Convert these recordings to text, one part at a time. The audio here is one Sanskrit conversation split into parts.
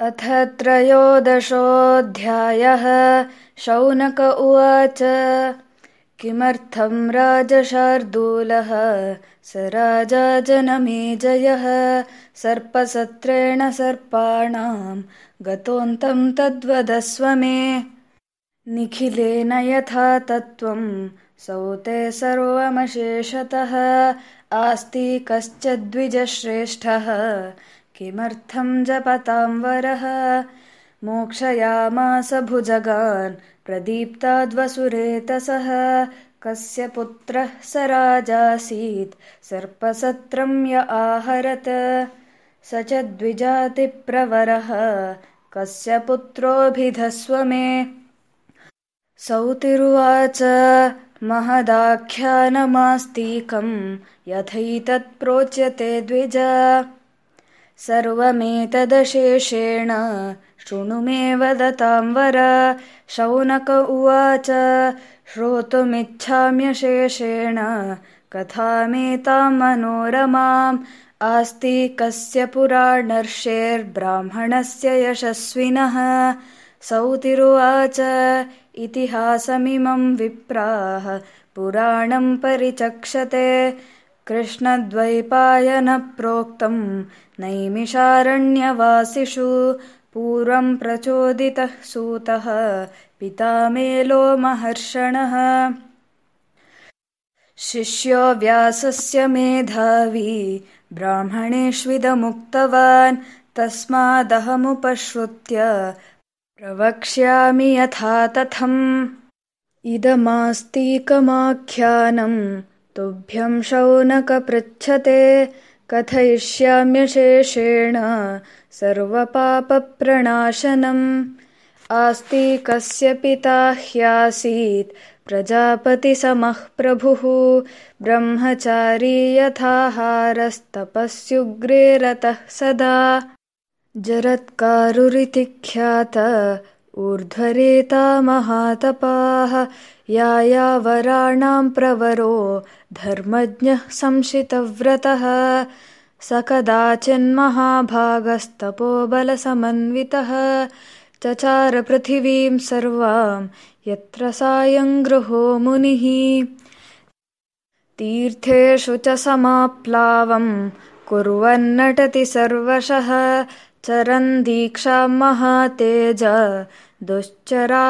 अथ त्रयोदशोऽध्यायः। शौनक उवाच किमर्थं राजशार्दूलः? स राजा जनमेजयः। सर्पसत्रेण सर्पाणां गतोऽन्तं तद्वदस्व मे। निखिलेन यथा तत्त्वं सौते सर्वमशेषतः आस्ति कश्चिद्विजश्रेष्ठः किमर्थं जपतां वरः? मोक्षयामास भुजगान् प्रदीप्ताद्वसुरेतसः। कस्य पुत्रः स राजासीत् सर्पसत्रं य आहरत। स च द्विजातिप्रवरः कस्य पुत्रोऽभिधस्व मे? सौतिरुवाच महदाख्यानमास्तीकं यथैतत्प्रोच्यते द्विज सर्वमेतदशेषेण। शृणु मे वदतां वर। शौनक उवाच। श्रोतुमिच्छाम्यशेषेण। कथामेतां मनोरमाम्। आस्ति कस्य पुराणर्षेर्ब्राह्मणस्य यशस्विनः। सौतिरुवाच। इतिहासमिमं विप्राः। पुराणं परिचक्षते कृष्णद्वैपायनप्रोक्तं नैमिषारण्यवासिषु पूर्वं प्रचोदितः सूतः पिता मेलो महर्षणः। शिष्यो व्यासस्य मेधावी ब्राह्मणेष्विदमुक्तवान् तस्मादहमुपश्रुत्य प्रवक्ष्यामि यथा तथम् इदमास्तीकमाख्यानं तुभ्यं शौनक पृच्छते कथयिष्याम्यशेषेण सर्वपापप्रणाशनम्। आस्तिकस्य पिता ह्यासीत् प्रजापतिसमः प्रभुः। ब्रह्मचारी यथाहारस्तपस्युग्रे रतः सदा। जरत्कारुरिति ख्यात ऊर्ध्वरेता महातपाः यायावराणां प्रवरो धर्मज्ञः संशितव्रतः। स कदाचिन्महाभागस्तपोबलसमन्वितः चचार पृथिवीं सर्वां यत्र सायं गृहो मुनिः। तीर्थेषु च समाप्लावं कुर्वन्नटति सर्वशः चरन् दीक्षां महातेज दुश्चरामकृतात्मभिः।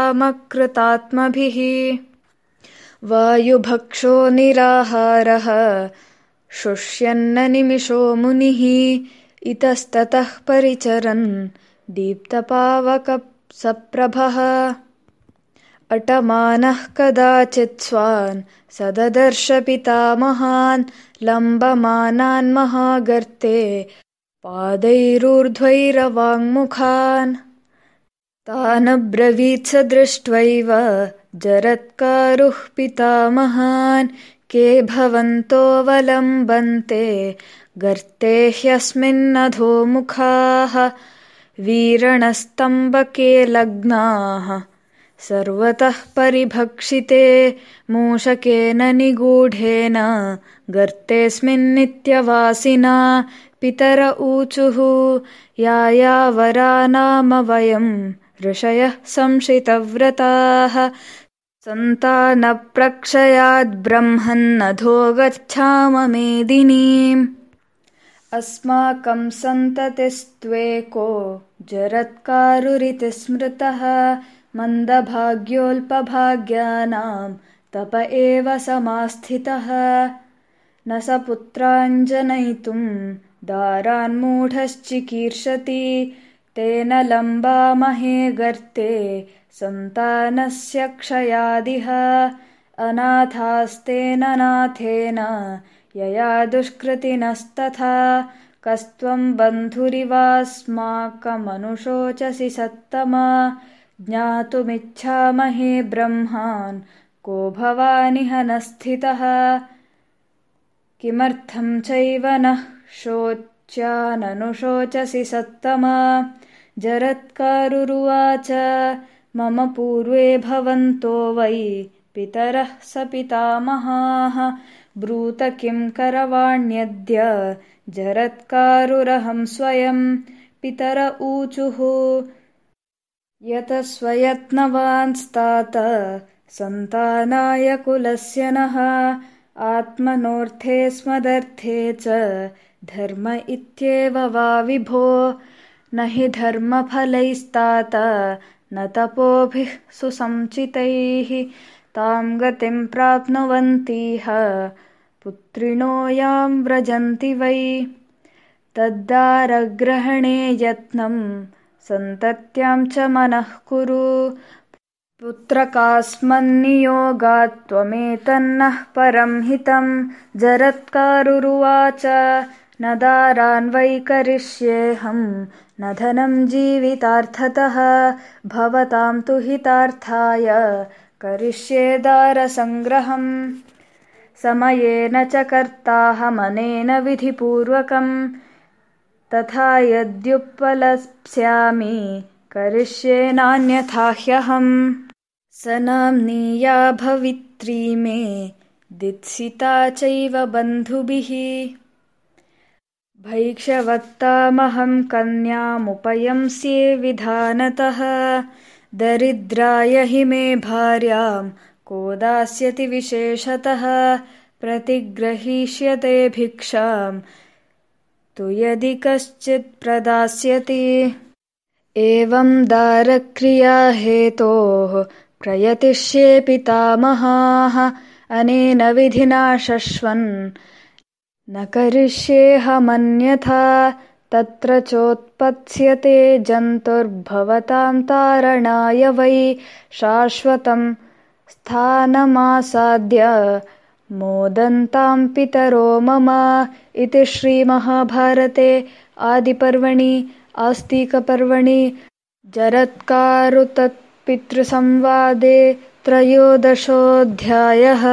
वायुभक्षो निराहारः शुष्यन्न निमिषो मुनिः। इतस्ततः परिचरन् दीप्तपावकसप्रभः। अटमानः कदाचित् स्वान् सददर्श पितामहान् लम्बमानान् महागर्ते पादैरूर्ध्वैरवाङ्मुखान्। तानब्रवीत् स दृष्ट्वैव जरत्कारुः पितामहान्। के भवन्तोऽवलम्बन्ते गर्ते ह्यस्मिन्नधोमुखाः वीरणस्तम्बके लग्नाः सर्वतः परिभक्षिते मूषकेन निगूढेन गर्तेऽस्मिन्नित्यवासिना पितर ऊचुः। यायावरा नाम वयम् ऋषयः संशितव्रताः। सन्तानप्रक्षयाद्ब्रह्मन्नधो गच्छाम मेदिनीम्। अस्माकं सन्ततिस्त्वेको जरत्कारुरिति स्मृतः मन्दभाग्योऽल्पभाग्यानां तप एव समास्थितः। न स पुत्राञ्जनयितुं दारान्मूढश्चिकीर्षति तेन लम्बामहे गर्ते सन्तानस्य क्षयादिह। अनाथास्तेन नाथेन यया दुष्कृतिनस्तथा कस्त्वं बन्धुरिवास्माकमनुशोचसि सत्तमा ज्ञातुमिच्छामहे ब्रह्मान्। को भवानिह न स्थितः किमर्थं चैव नः शोच्याननुशोचसि सत्तमा? जरत्कारुरुवाच मम पूर्वे भवन्तो वै पितरः स पितामहाः। ब्रूत किं करवाण्यद्य? जरत्कारुरहं स्वयं पितर ऊचुः यतस्वयत्नवांस्तात। सन्तानाय कुलस्य नः। आत्मनोऽर्थे स्मदर्थे च धर्म इत्येव वा विभो। न हि धर्मफलैस्तात। न तपोभिः सुसञ्चितैः तां गतिं प्राप्नुवन्तीह। पुत्रिणो यां व्रजन्ति वै। तद्दारग्रहणे यत्नं सन्तत्यां च मनः कुरु। पुत्रकास्मन्नियोगात् त्वमेतन्नः परं हितं। जरत्कारुरुवाच न दारान्वैकरिष्येऽहं न धनं जीवितार्थतः भवतां तु हितार्थाय करिष्ये दारसङ्ग्रहम्। समयेन च कर्ताहमनेन विधिपूर्वकम् तथा यद्युपलप्स्यामि करिष्ये नान्यथा ह्यहम् स नाम्नीया भवित्री मे दित्सिता चैव बन्धुभिः। भैक्षवत्तामहं कन्यामुपयंस्ये विधानतः दरिद्राय हि मे भार्यां को दास्यति विशेषतः प्रतिग्रहीष्यते भिक्षां तु यदि कश्चित् प्रदास्यति। एवं दारक्रियाहेतोः प्रयतिष्ये पितामहाः अनेन विधिना शश्वन्। न करिष्येऽहमन्यथा तत्र चोत्पत्स्यते जन्तुर्भवतां तारणाय वै शाश्वतं स्थानमासाद्य मोदन्तां पितरो मम इति श्रीमहाभारते आदिपर्वणि आस्तिकपर्वणि जरत्कारुतत्पितृसंवादे त्रयोदशोऽध्यायः